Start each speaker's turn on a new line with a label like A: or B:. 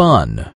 A: bun.